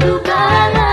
satu